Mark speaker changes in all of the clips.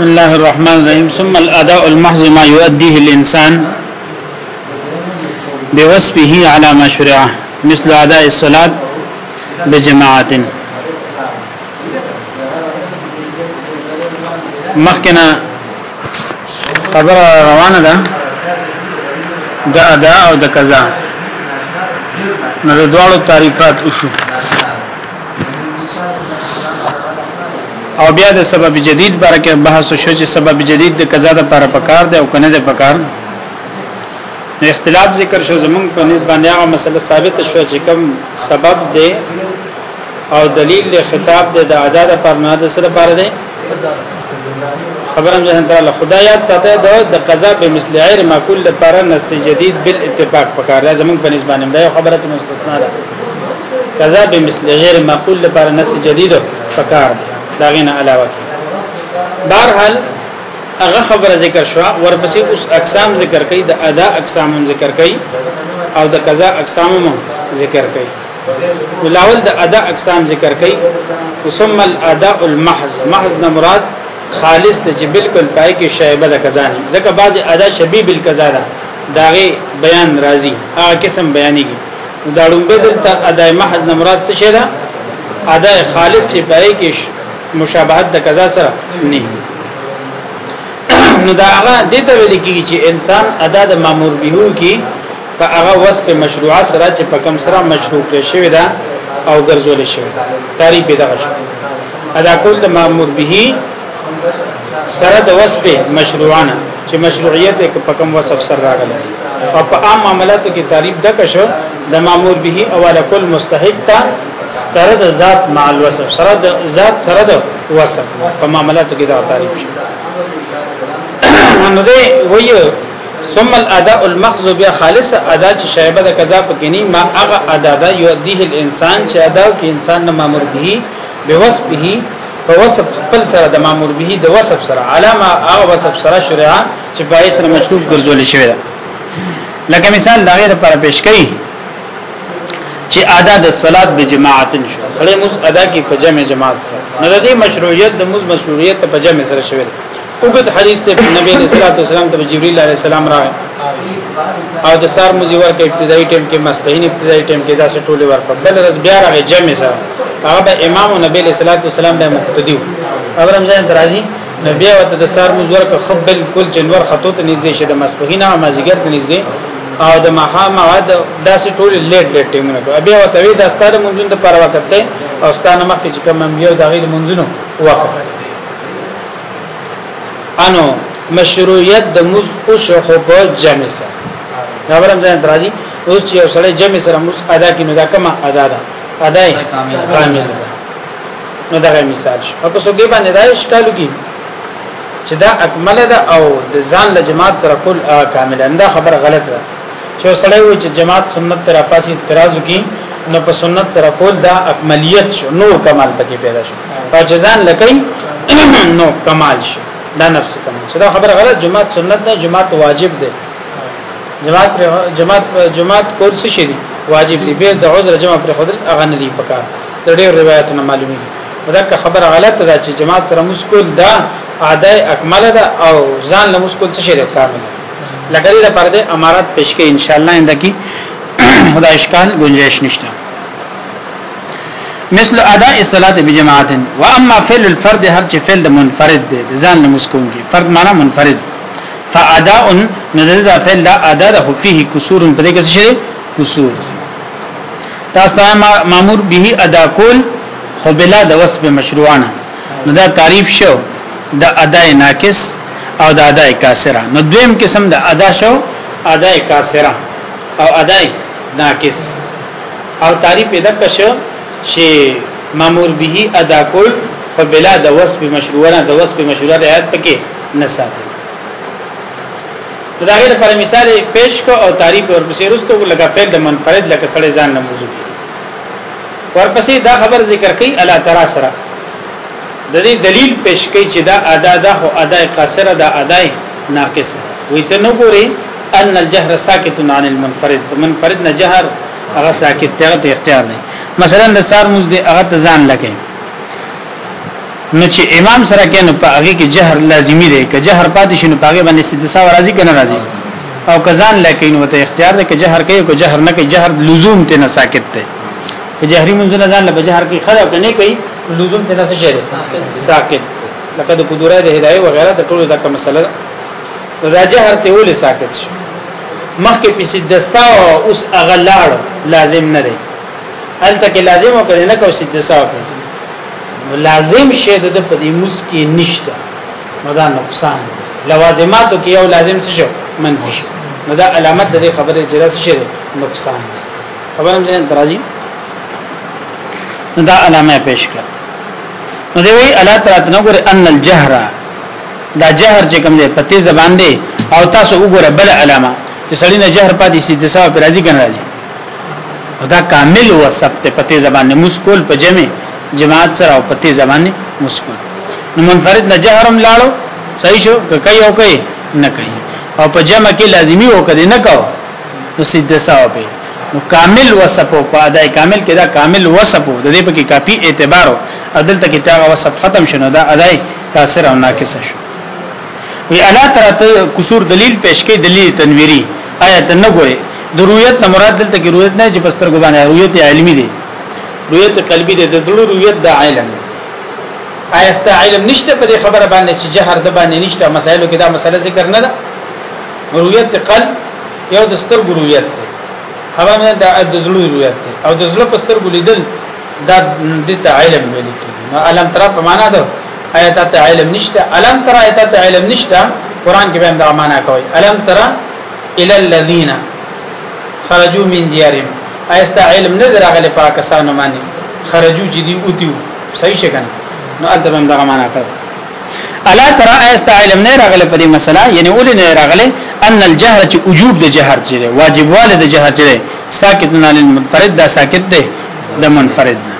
Speaker 1: بسم الله الرحمن الرحيم ثم الاداء المحض ما يؤديه الانسان بوصفه على ما شرع مثل اداء الصلاه بجماعات مخکنا خبر روانه ده د ادا او د قضا نو د دوه تعریفات وشو او بیا د سبب جدید برکه بحث شو چې سبب جدید د قضا د پر پکار دی او کنه د پکار نو اختلاف ذکر شو زمونږ په نسبت باندې هغه مسله ثابت شو چې کوم سبب دی او دلیل د خطاب د ادا د پر نه د سره پر دی خبرم جهان تعالی خدا یاد ساته دا د قضا به مثل غیر معقول لپاره نص جدید بالاتفاق پکار زمونږ په نسبت باندې دا خبره مستثنا ده کذا به مثل غیر معقول لپاره نس جدید فکار دا غینه علاوه بهر حال هغه خبره ذکر شو ورپسې اوس اقسام ذکر کړي د ادا اقسام ذکر کړي او د قضا اقسام ذکر کړي ولاول د ادا اقسام ذکر کړي ثم الاداء المحض محض نه مراد خالص ته چې بالکل پای کې شایبه د قضا نه ځکه بعض ادا شبیه بالقضا ده داغه بیان راځي هغه قسم بیانېږي دا لومبه دلته ادای محض نه مراد څه شي دا ادای خالص چې پای کې مشابهت د قضا سره نه نو دا هغه د ته ویل کیږي چې انسان ادا د مامور به کی په هغه وس په مشروع سره چې په کم سره مشروع کړی شوی دا او ګرځول شوی دا تعریف دا شو ادا کول د مامور به سره د وصف مشروعانه چې مشروعیت کې په کوم وصف سره راغلی او په عام معاملاتو کې تعریف د کشو د مامور به او علی کل مستحق ته سره د ذات مع الوصف سره د ذات سره د وصف په معاملاتو کې دا تعریف شي نو دی وایو ثم الاداء المخذ بیا خالص ادا چې شایبه د قضا پکې نه ما هغه ادا دا یو دیه الانسان چې ادا کې انسان نه مامور به به وصف به په وصف خپل سره د مامور به د وصف سره علامه هغه وصف سره شریعه چې پای سره مشروط ګرځول شوی ده لکه مثال دا غیر پر پیش کړي چې ادا د صلات به جماعت شو سره مز ادا کی په جمع جماعت سره نو د دې مشروعیت د مز مشروعیت په جمع سره شوی ده وګت حدیث ته نبی علیہ الصلوۃ والسلام ته جبرئیل علیہ السلام راغی او د سار مزي ورکه ابتدایي ټیم کې مسبهین ابتدایي ټیم کې داسې ټوله ورکړه بل رز بیا راغی جمع سره هغه به امام او نبی علیہ الصلوۃ والسلام به مقتدی او رمضان درازي نبی او د سار مزي ورکه خب بالکل جنور خطوط نږدې شه د مسبهین او مازیګر ته نږدې او د مها مواد داسې ټوله لیټ لیټ ټیمونه کوي بیا وته وی د ستاره منځون د پر وخت ته او ستانه مخکې چې کوم یو دغه منځونو وقفه انو مشروعیت د موز او شخو په جمع سره خبرم ځان درازي اوس چې سړی جمع سره موز ادا کینو دا کما ادا ده ادا کامل ده نو دا مثال شو په څو کې باندې دا اشکالو کې چې دا اکمل ده او د ځان له جماعت سره کول کامل انده خبر غلط ده چې سړی و چې جماعت سنت تر پاسې اعتراض وکي نو په سنت سره کول دا اکملیت شو نور کمال پکې پیدا شو فجزان لکې نو کمال شي دا نفس کمال شي دا خبره غلط جماعت سنت نه جماعت واجب دی جماعت پر جماعت جماعت کول څه شي واجب دی به د عذر جمع پر خود اغه نه دی پکار د ډېر روایتونه معلومي دا خبره غلط ده چې جماعت سره مشکل ده اعدای اکمل ده او ځان له مشکل څه شي کامل لګري د پرده امارات پېښ کې ان شاء الله انده کې خدای اشکال گنجائش نشته مثل اداء الصلاه بجماعت واما فعل الفرد هر چې فعل منفرد دی ځان نه مسکون کی فرد معنا منفرد فاداء نذر فعل لا اداء له فيه قصور په دې کې څه شي قصور تاسو ته مامور به ادا کول خو بلا د وسب مشروعانه نو دا تعریف شو د اداء ناقص او د اداء کاسره نو دویم قسم د ادا شو اداء کاسره او اداء ناقص او تعریف یې دک شو چې مامور به ادا کول خو بلا د وصف مشروعه د وصف مشروعه د آیات پکې نه ساتي دا غیر پر مثال پیش کو او تعریف ورپسې رستو لکه فعل د منفرد لکه سړی ځان نه موضوع ورپسې دا خبر ذکر کړي الا ترا سره د دې دلیل پیش کړي چې دا ادا ده او ادا قاصره ده ادا ناقص وي ته نو ګوري ان الجهر ساکت عن المنفرد منفرد نه جهر هغه ساکت دی هغه اختیار دی مثلا د سار موز دی هغه ته ځان لګي نو چې امام سره کینو په هغه کې جهر لازمی دی که جهر پاتې شنو په هغه باندې استدسا راضی کنه راضی او کزان لکه نو ته اختیار دی که جهر کوي که جهر نه کوي جهر لزوم ته نه ساکت دی که جهري منځ نه ځان له جهر کې خدا کنه کوي لزوم ته نه شي ساکت لکه د قدرت هدايه وغيرها د ټولو دا کوم مسله نو دا جهر ته ولې ساکت شو مخکې پسې د ساو اوس هغه لاړ لازم نه دی الته کې لازم او کړي نه کو سید ساو نو لازم شه د په دې مس کې نشته نو دا نقصان لوازماتو کې یو لازم څه شو منفي شو نو دا علامت د خبرې جرس شه نقصان خبرم ځین درازي نو دا علامه پیش کړه نو دی وی الا ترات نو ګره ان الجهره دا جهر چې کوم دی په تیز باندې او تاسو وګوره بل علامه چې سړی نه جهر پاتې شي د سبب راځي کنه راځي دا کامل و سبت په تیز باندې مسکول په جمع جماعت سره او په تیز باندې مسکول نو منفرد نه جهرم لاړو صحیح شو کوي او کوي نه کوي او په جمع کې لازمی و کدي نه کو نو سید ثواب نو کامل وصف او په اداء کامل کې دا کامل وصف د دې په کې کافي اعتبار او عدالت کې تا وصف ختم شنو دا اداء کاسر او ناقص شو وی الا ترته قصور دلیل پیش کړي دلیل تنویری آیت نه ګوري د رؤیت نه مراد دلته کې رؤیت نه چې پستر کو باندې رؤیت علمی دی رؤیت قلبی دی د زړه رؤیت د علم آیسته علم نشته په دې خبره باندې چې جهر د باندې نشته مسایلو کې دا مسله ذکر نه ده رؤیت قلب یو د ستر رؤیت دی هغه د زړه رؤیت دی او د زړه پستر ګلیدل دا د علم ویل کیږي نو علم تر په معنا ده آیات ته علم نشته علم تر آیات ته علم نشته قران کې به دا معنا کوي علم تر الى الذين خرجوا من ديارهم ایست علم نه دراغله پاکستانو باندې خرجو جدي اوتیو صحیح شګن نو البته هم دا معنا کوي الا ترى ایست علم نه راغله په دې مسله یعنی اول نه راغله ان الجهر چې وجوب د جهر چې واجب والد جهر چې ساکت نه للمنفرد دا ساکت دی د منفرد نه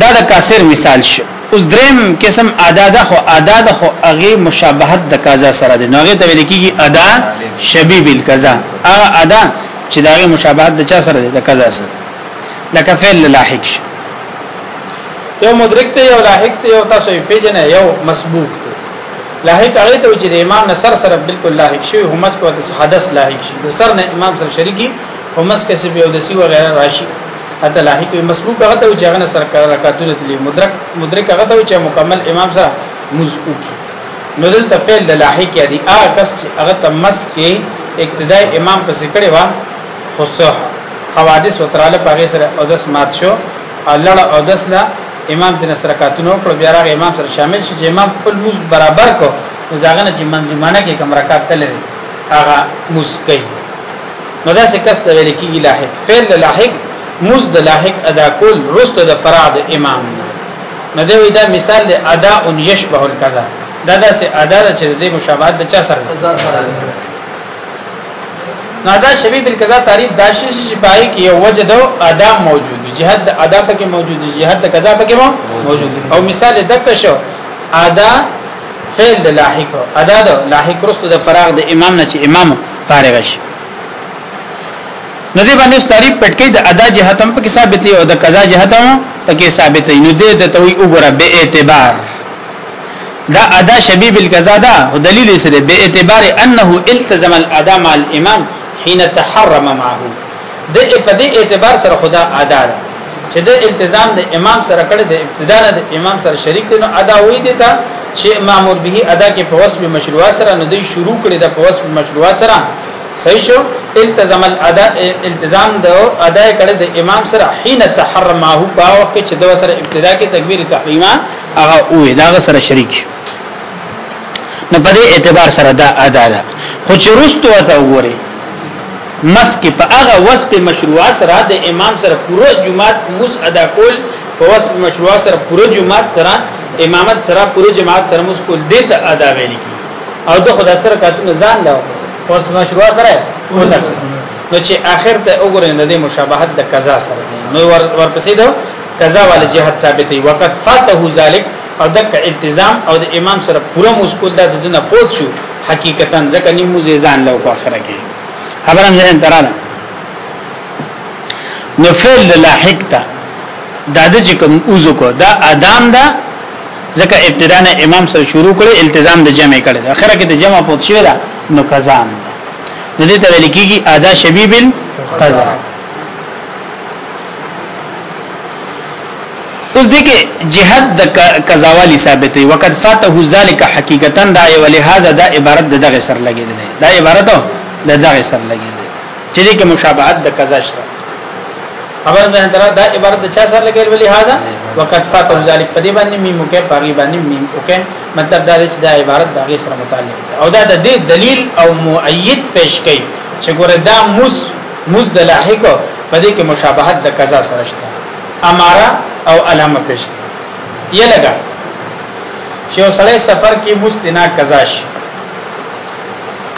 Speaker 1: دا د کاسر مثال شو اوس دریم قسم ادا ده خو ادا ده خو هغه مشابهت د قضا سره ده نو هغه ته ویل کیږي ادا شبیب القضا هغه ادا چې دا هغه مشابهت د چا سره ده د قضا سره لکه فعل لاحق شو یو مدرک ته یو لاحق ته یو تاسو پیژنه یو مسبوق ته لاحق هغه ته چې د امام نصر سره بالکل لاحق شوی هم اس کو حدث لاحق شي د سر نه امام سره شریکی ومس کسي به اودسي وغيرها راشي حتی لاحق وي مسبوق هغه ته چې هغه سره رکعتونه دي مدرک مدرک هغه ته چې مکمل امام سره مزقوق نو دلته فعل د لاحق دی ا کس چې هغه تمس کې ابتدای امام په سکړې وا خصوص حوادث وتراله پاره سره او داس مات شو الله او داس لا امام د نصر رکعتونو کړ بیا راغ امام سره شامل شي چې امام خپل موز برابر کو نو داغه نه چې منځمانه کې کم رکعت تللی هغه مسکی نو دا څه کس ته ویل کیږي لاحق فعل لاحق مز د لاحق ادا کول رستو د فرع د امام نه دی دا مثال د ادا ان یشبه القضا دا دا سه ادا چې د مشابهت د چا سره نه دا شبیه بالقضا تعریف دا شی چې پای کې یو وجه د ادا موجود جهاد د ادا پکې موجود دی جهاد د قضا پکې موجود او مثال دک شو ادا فعل د لاحق ادا د لاحق رستو د فراغ د امام نه چې امام فارغ شي نو دې باندې تعریف پټ کې د ادا جهت هم پکې ثابت او د قضا جهت هم پکې ثابت نو دې د توي وګوره به اعتبار دا ادا شبیب القضا دا دلیل یې سره به اعتبار انه التزم الادا مع الامام حين تحرم معه د په دې اعتبار سره خدا ادا ده چې د التزام د امام سره کړه د ابتدا نه د امام سره شریک دی نو ادا وې دي ته چې مامور به ادا کې په وسب مشروع سره نو دوی شروع کړي د په وسب مشروع سره صحیح شو التزام الادا التزام د ادا کړه د امام سره حين تحرمه په وخت چې د سره ابتدا کې تکبیر تحریمه هغه وې دا سره شریک شو نو په دې اعتبار سره دا ادا ده خو چې رستو ته وګوري مسک په هغه وسب مشروع سره د امام سره پوره جمعات مس ادا کول په وسب مشروع سره پوره جمعات سره امامت سره پوره جماعت سره مس کول دې ته ادا ویل کی او د خدای سره کاتونه ځان لا وسب مشروع سره ولا نو چې اخر ته وګورئ د مشابهت د قضا سره نو ورپسې دا قضا ول جهاد ثابتې وقت فاته ذلک او دک التزام او د امام سره پوره مشکل د دنه پوت شو حقیقتا ځکه نیمو ځان له اخره کې خبرم ځین تراله نو فعل لاحق تا دا د چې کوم اوزو کو دا ادم دا ځکه ابتدا نه امام سره شروع کړي التزام د جمع کړي اخره کې د جمع پوت شوی دا نو قزام د دې ته ویل کېږي ادا شبیبل قزام اوس دې کې جهاد د قضاوالي ثابتې وقد فاته ذلك حقیقتا دا یو لهذا دا عبارت دغه سر لګیدل دا عبارت دغه سر لګیدل چې دې کې مشابهت د قضا شته خبر ده تر دا عبارت چا سر لګیدل ولې هاذا وقد فاته ذلك په دې باندې میم کې پاغي باندې میم اوکه مطلب دا چې دا عبارت دغه سره متعلق ده او دا د دې دلیل او مؤید پیش کړي چې ګوره دا موس موز د لاحق په دې کې مشابهت د قضا سره شته اماره او علامه پیش کړي یې لګا چې سړی سفر کې مستنا قضا شي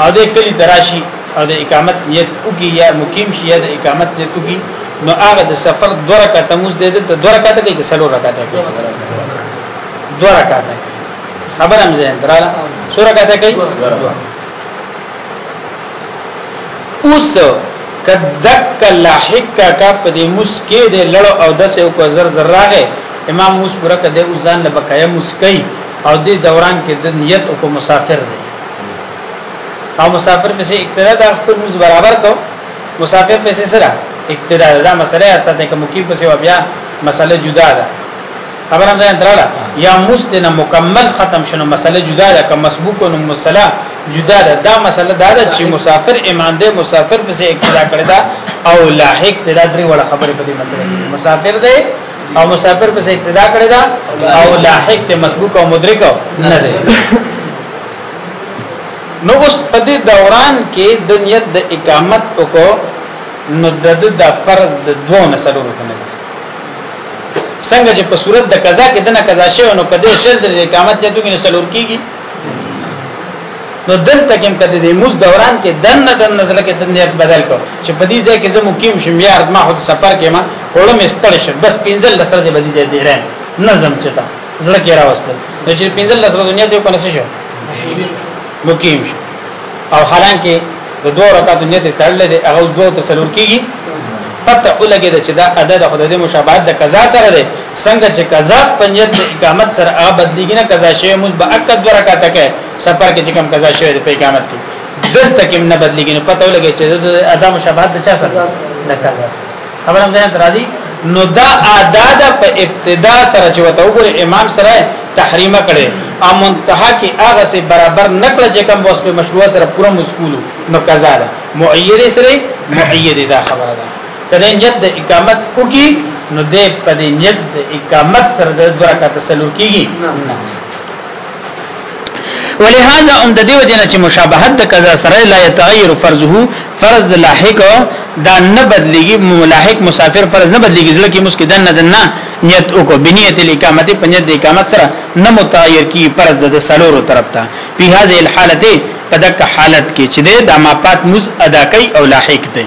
Speaker 1: او د کلی تراشي او د اقامت نیت وکي یا مقیم شي یا د اقامت نیت وکي نو هغه د سفر دوه رکعاته موږ د دې دوه رکعاته کې څلور رکعاته کې دوه رکعاته خبر هم زه دراله سور رکعاته کې اوس کدک لاحق کا کا په دې مسکه دې لړ او دسه او کو زر زر راغې امام موس پر کده او ځان له بقایا مسکای او دې دوران کې د نیت او کو مسافر دی او مسافر په سي اقتدا د خپل موس برابر کو مسافر په سي سره اقتدا دا مسله یا څه ته مقیم په سي بیا مسله جدا ده خبر هم ځان دراله یا مستنه مکمل ختم شنو مسله جدا ده که مسبوق نو مسله جدا ده دا مسله دا ده چې مسافر ایمان دی مسافر پسې اقتدا کړی دا او لاحق دا درې وړه خبره په دې مسله کې مسافر دی او مسافر پسې اقتدا کړی دا او لاحق ته مسبوق او مدرک نه دی نو اوس په دې دوران کې د نیت د اقامت کو نو د د فرض د دوه مسلو ته نظر څنګه چې په صورت د قضا کې دنه قضا شوی نو کده شرط د اقامت ته دوی نه سلور کیږي نو دلته کوم کده د موز دوران کې دن نه دن نزل کې دنیا بدل کو چې په دې ځای کې زه مقیم شم یا ما خود سفر کې ما وړم استړ شم بس پنځل لسر دې بدی ځای دی ران نظم چتا زړه کې راوستل نو چې پنځل لسر دنیا دې کو نس شو مقیم شو او حالانکه د دوه رکعاتو نیت تړل دي هغه اوس دوه تسلور کیږي پته ولګي چې دا ادا د خدای د مشابهت د قضا سره ده څنګه چې قضا په نیت د اقامت سره هغه بدلیږي نه قضا شوی موږ به اکد دوه رکعات کې سفر کې چې کوم قضا شوی د اقامت کې دلته کې نه بدلیږي نو پته ولګي چې د ادا مشابهت د چا سره ده قضا سره خبرم ځان درازي نو دا اعداد په ابتدا سره چې وته وګوره امام سره تحریمه کړي او منتها کې هغه سه برابر نکړه چې کوم وسه مشروع سره پوره مشغول نو قضا ده مؤید سره مؤید دا خبره ده کله نیت د اقامت وکي نو دې په دې نیت د اقامت سره د درکه تسلو کیږي نه ولهذا هم د دیو جن چې مشابهت د قضا سره لا يتغير فرضه فرض د لاحق دا نه بدليږي ملاحق مسافر فرض نه بدليږي ځکه مسکه دنه دنه نیت وکړو بنیت الاقامت په نیت د اقامت سره نه متغیر کی فرض د سلورو طرف ته په هغه الحالت په دغه حالت کې چې د ماپات مز ادا کوي او لاحق دی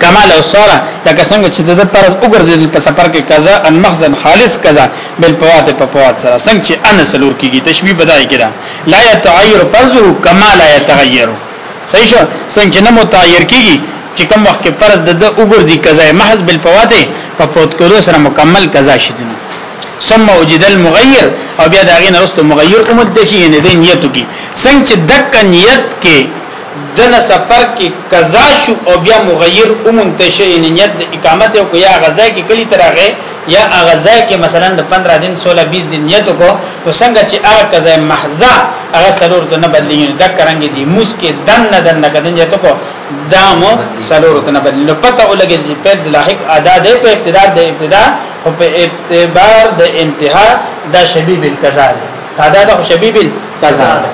Speaker 1: کمال او سره لکه څنګه چې د فرض وګرځیدل په سفر کې قضا ان مخزن خالص قضا بل پوات په پوات سره څنګه چې ان سلور کیږي تشبیه بدای کړه لا يتغير فرضه كما لا يتغير صحیح شو څنګه چې نه متغیر کیږي چې کوم وخت کې فرض د وګرځي قضا محض بل پوات په پوت کولو سره مکمل قضا شي دنه ثم وجد المغير او بیا دا غي نرستو مغير اومد شي نه دین نیتو کی څنګه چې دک نیت کې دنه سفر کې قضا شو او بیا مغیر اومنته شي یعنی نیت د اقامت او یا غزا کې کلی ترغه یا غزا کې مثلا د 15 دن 16 20 دن نیت کو نو څنګه چې هغه قضا محضه هغه سلور ته نه بدلیږي دا کرانګي دي موس کې دن نه دن نه کدن جته کو دامو سلور ته نه بدلی نو پته ولګي چې په لاحق ادا ده په ابتدا د ابتدا او په اعتبار د انتها دا شبیب القضا ده ادا د شبیب القضا ده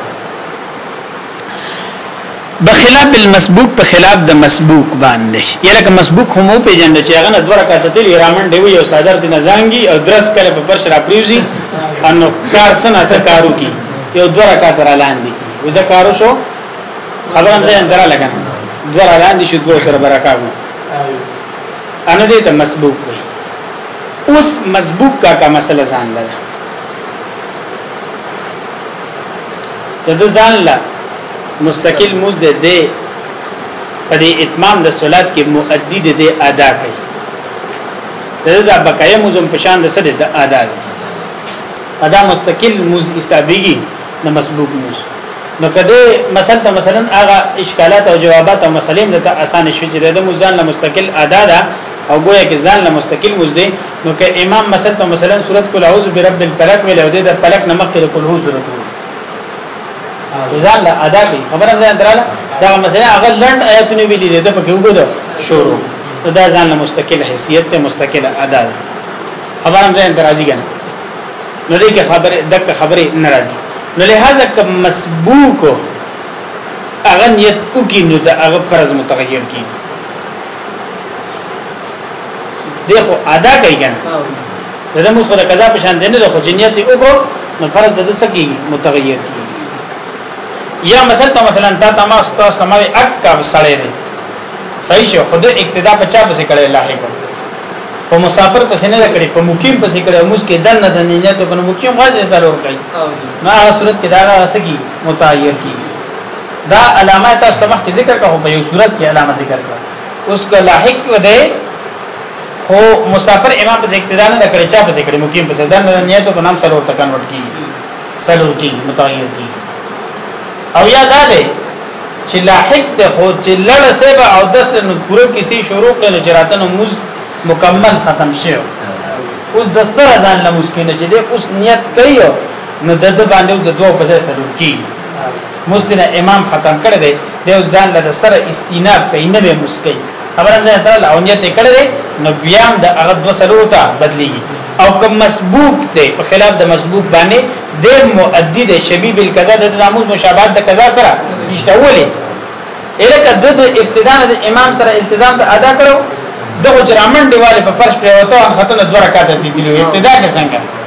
Speaker 1: بخلاف المسبوق په خلاف د مسبوق باندې یلکه مسبوق هم په جند چې هغه نه دوه رکعات تل رامن دی یو صدر د نزانګي او درس کله په پرش را پریوزي انو کار سنا سکارو کی یو دوه رکعات را لاندې کی وځه کارو شو خبر هم ځان درا لګا دوه را لاندې شو دوه سره برکاو ان دې ته مسبوق وي اوس مسبوق کا کا مسله ځان لره د ځان لا مستقل موز ده ده په دې اتمام د صلات کې مؤدی ده ده ادا کوي دا د بقایه موزم په شان د سره د ادا ده ادا مستقل موز حسابيږي د مسبوق موز نو کده مثلا ته مثلا هغه اشکالات او جوابات او مسلې د ته اسانه شوي چې د موزان له مستقل ادا ده او ګویا کې ځان له مستقل موز ده نو که امام مثلا ته مثلا سورۃ کل اعوذ برب الفلق ویل او د فلق نمک کې کل اعوذ ضرورت وي ځان لا ادا کوي خبره ځان دراله دا مثلا هغه لند آیتونه ویلي دي په کې وګورئ شروع دا ځان له مستقل حیثیت ته مستقل ادا ده خبره ځان درازي کنه نو دې کې خبره دک خبره ناراضي نو لہذا کوم مسبوق اغه نیت وکینو دا هغه فرض متغیر کیږي دغه ادا کوي کنه دا موږ سره قضا په شان دي نه خو جنیت دی وګړو نو فرض د دسکی متغیر کی یا مثلا ته مثلا تا تماس تاسو ما اک کا سړی دی صحیح شو خود اقتدا په چا پسې کړي الله کو په مسافر پسې نه کړي په مقیم پسې کړي موږ کې دن نه دنه ته په مقیم غاځي ضرور کوي نه هغه صورت کې دا سکی متغیر کی دا علامه تاسو ته مخکې ذکر کړو په یو صورت کې علامه ذکر کړو اوس که لاحق و دی خو مسافر امام په اقتدا نه کړی چا په ذکر مقیم په ځدان نه نیت په نام سره ورته کنورټ کی سلور کی متغیر کی او یا دا دی چې لاحق ته خو چې لړ سبا او دس نو پوره کسی شروع کړي نو جراتن موز مکمل ختم شي اوس د سره ځان له مشکل نه چې اوس نیت کوي نو د د باندې د دوه په ځای سره کی مستند امام ختم کړی دی د ځان له سره استیناد کوي نه به مسکی خبره ده تعالی او نیت کړی دی نو بیا هم د هغه دو سلو ته بدلیږي او کوم مسبوق دی په خلاف د مسبوق باندې د مؤدی د شبیه بالقضا د ناموس مشابهت د قضا سره نشته ولې الکه د ابتدا د امام سره التزام ته ادا کړو دغه جرامن دیواله په فرش پریوتو ان خطر دوه رکعات دي دی ابتدا کې څنګه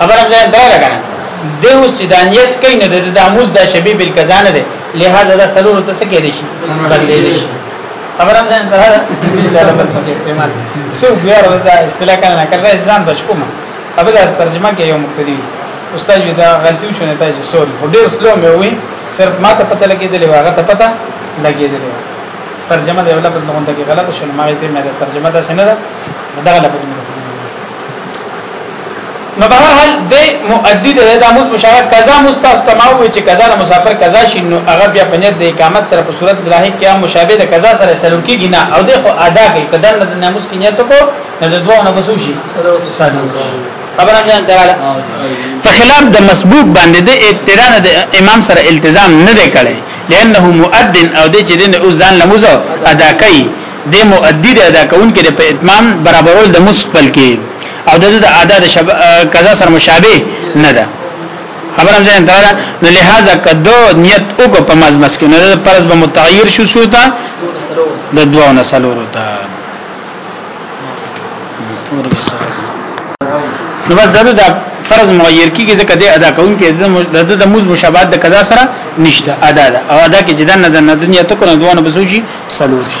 Speaker 1: خبره ځان دا لګا د اوس چې دانیت کوي نه د داموز د شبي بل کزان ده لہذا دا سلور ته څه کې دي شي بدلې دي شي خبره ځان دا دا بس په استعمال سو بیا ورځ دا اصطلاح کنه نه کړی ځان بچوم قبل ترجمه کې یو مقتدی استاد دا غلطي شونه تاسو سوري خو ډیر سلو مې وي صرف ما ته پته لګېدلې واغه ته پته لګېدلې ترجمه دی ولا پس نه غونډه کې غلط شونه ما دې مې ترجمه دا سند دا غلط پس مې نو به هر حال د مؤدی د داموز مشاور قضا مستاس تماو وی چې قضا د مسافر قضا شي نو هغه بیا په نیت د اقامت سره په صورت ظاهر کې مشابه د قضا سره سلوک کیږي نه او د خو ادا کوي کدن د ناموس کې نیت کو نه د دوه نه بسو شي خبره ځان دراله په خلاف د مسبوق باندې د اقتدار د امام سره التزام نه دی کړی لانه مؤذن او د چې د ځان لموزه ادا کوي د مؤدی د ادا کوونکې د په اتمام برابرول د مسبل کې او د د ادا د شب... قضا سره مشابه نه ده خبرم ځین دا نو لہذا کدو نیت وګ په مزمس کې نو د فرض به متغیر شو سوتا د دوه نسلو ته نو بس دغه د فرض مغیر کیږي ځکه د ادا کون کې د د موز مشابهت د قضا سره نشته ادا ده او ادا کې جدا نه د دنیا ته کو نه دوه نه بسوشي سلوشي